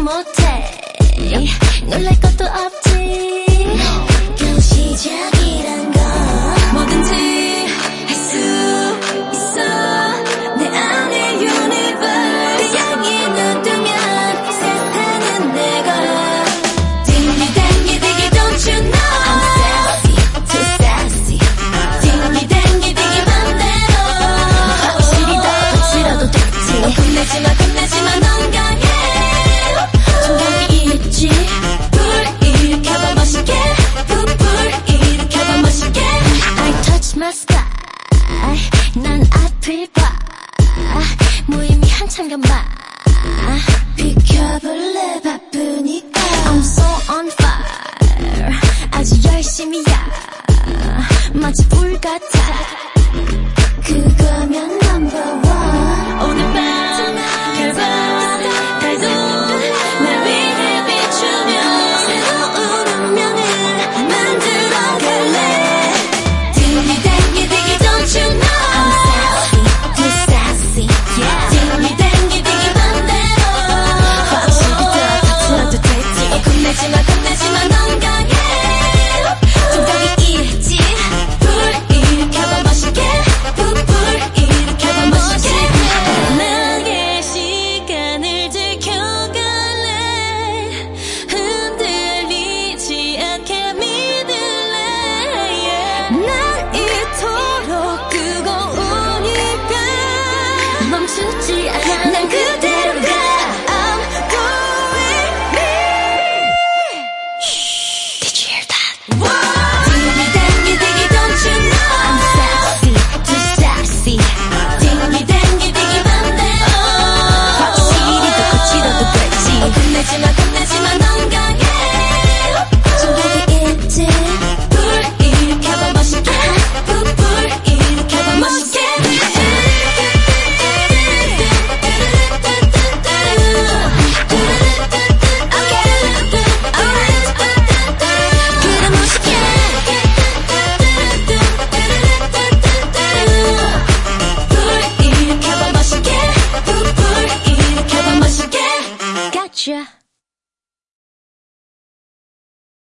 걱정 못해 놀랄 것도 없지 no. 그럼 시작 sky 난 앞을 봐. 무의미 한참간 봐 비켜볼래? 바쁘니까. I'm so on fire. 아주 열심히야. 마치 불 같아. 그 멈추지 않아. 난 그대 是。